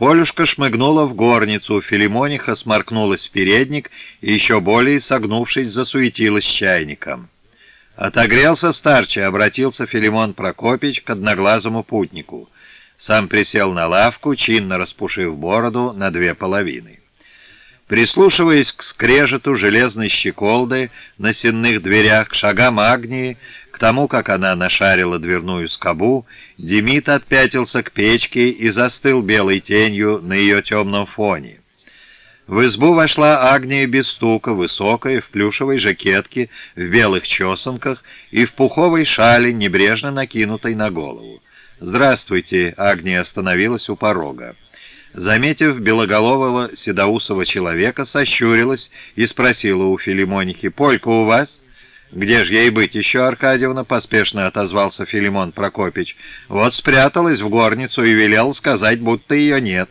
Полюшка шмыгнула в горницу, Филимониха сморкнулась в передник и еще более согнувшись засуетилась чайником. «Отогрелся старче», — обратился Филимон Прокопич к одноглазому путнику. Сам присел на лавку, чинно распушив бороду на две половины. Прислушиваясь к скрежету железной щеколды на сенных дверях, к шагам Агнии, тому, как она нашарила дверную скобу, Демид отпятился к печке и застыл белой тенью на ее темном фоне. В избу вошла Агния без стука, высокая, в плюшевой жакетке, в белых чесанках и в пуховой шале, небрежно накинутой на голову. «Здравствуйте!» — Агния остановилась у порога заметив белоголового седоусого человека, сощурилась и спросила у Филимонихи, «Полька у вас?» «Где же ей быть еще, Аркадьевна?» — поспешно отозвался Филимон Прокопич. «Вот спряталась в горницу и велел сказать, будто ее нет».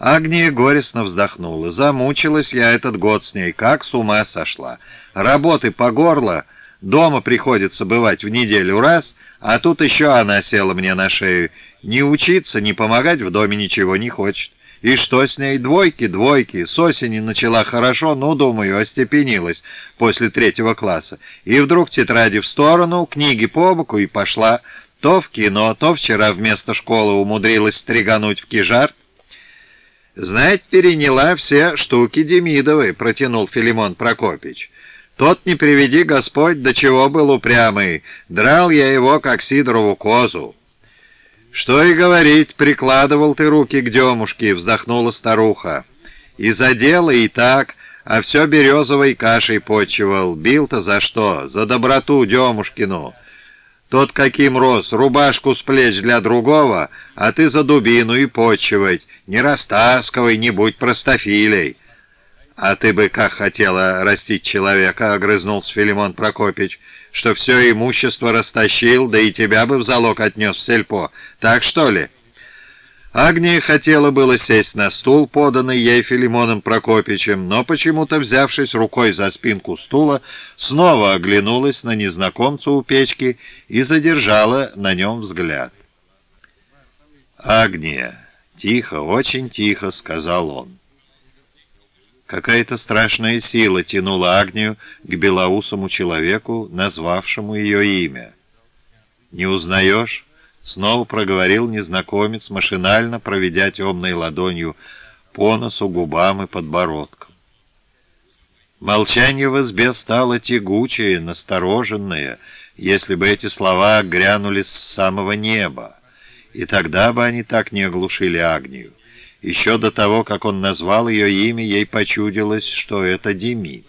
Агния горестно вздохнула. «Замучилась я этот год с ней, как с ума сошла. Работы по горло, дома приходится бывать в неделю раз, а тут еще она села мне на шею. Не учиться, не помогать в доме ничего не хочет. И что с ней? Двойки, двойки. С осени начала хорошо, ну, думаю, остепенилась после третьего класса. И вдруг тетради в сторону, книги по боку и пошла. То в кино, то вчера вместо школы умудрилась стригануть в кижар. «Знать, переняла все штуки Демидовой», — протянул Филимон Прокопич. «Тот, не приведи Господь, до чего был упрямый. Драл я его, как Сидорову козу». «Что и говорить, прикладывал ты руки к демушке», — вздохнула старуха. «И за дело, и так, а все березовой кашей почивал. Бил-то за что? За доброту демушкину. Тот каким рос, рубашку с плеч для другого, а ты за дубину и почивать. Не растаскивай, не будь простофилей». «А ты бы как хотела растить человека?» — огрызнулся Филимон Прокопич что все имущество растащил, да и тебя бы в залог отнес в сельпо. Так что ли?» Агния хотела было сесть на стул, поданный ей Филимоном Прокопичем, но почему-то, взявшись рукой за спинку стула, снова оглянулась на незнакомца у печки и задержала на нем взгляд. «Агния!» — тихо, очень тихо сказал он. Какая-то страшная сила тянула Агнию к белоусому человеку, назвавшему ее имя. «Не узнаешь?» — снова проговорил незнакомец, машинально проведя темной ладонью по носу, губам и подбородкам. Молчание в избе стало тягучее, настороженное, если бы эти слова грянули с самого неба, и тогда бы они так не оглушили Агнию. Еще до того, как он назвал ее имя, ей почудилось, что это Демид.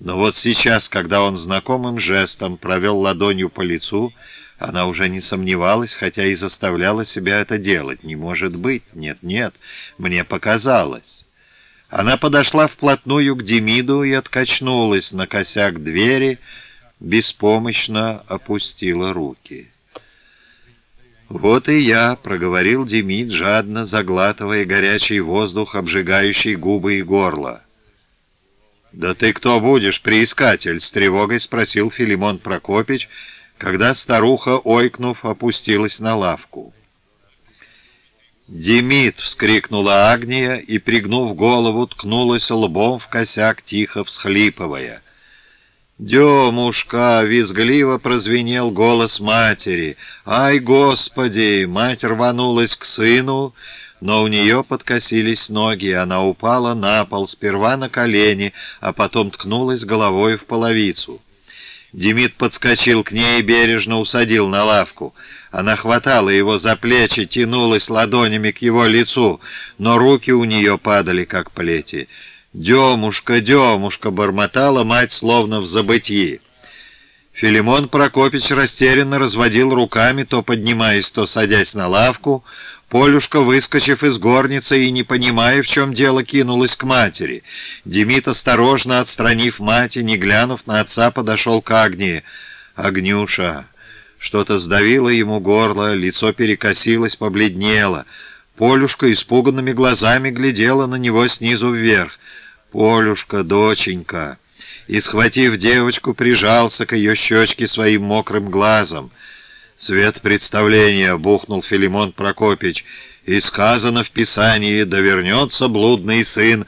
Но вот сейчас, когда он знакомым жестом провел ладонью по лицу, она уже не сомневалась, хотя и заставляла себя это делать. Не может быть, нет-нет, мне показалось. Она подошла вплотную к Демиду и откачнулась на косяк двери, беспомощно опустила руки. «Вот и я», — проговорил Демид, жадно заглатывая горячий воздух, обжигающий губы и горло. «Да ты кто будешь, приискатель?» — с тревогой спросил Филимон Прокопич, когда старуха, ойкнув, опустилась на лавку. «Демид!» — вскрикнула Агния и, пригнув голову, ткнулась лбом в косяк, тихо всхлипывая. «Демушка!» — визгливо прозвенел голос матери. «Ай, Господи!» Мать рванулась к сыну, но у нее подкосились ноги, она упала на пол, сперва на колени, а потом ткнулась головой в половицу. Демид подскочил к ней и бережно усадил на лавку. Она хватала его за плечи, тянулась ладонями к его лицу, но руки у нее падали, как плети. «Демушка, Демушка!» — бормотала мать, словно в забытии. Филимон Прокопич растерянно разводил руками, то поднимаясь, то садясь на лавку. Полюшка, выскочив из горницы и не понимая, в чем дело, кинулась к матери. Демид, осторожно отстранив мать и не глянув на отца, подошел к Агнии. «Агнюша!» Что-то сдавило ему горло, лицо перекосилось, побледнело. Полюшка испуганными глазами глядела на него снизу вверх. «Полюшка, доченька!» И, схватив девочку, прижался к ее щечке своим мокрым глазом. «Свет представления!» — бухнул Филимон Прокопич. И сказано в Писании, да вернется блудный сын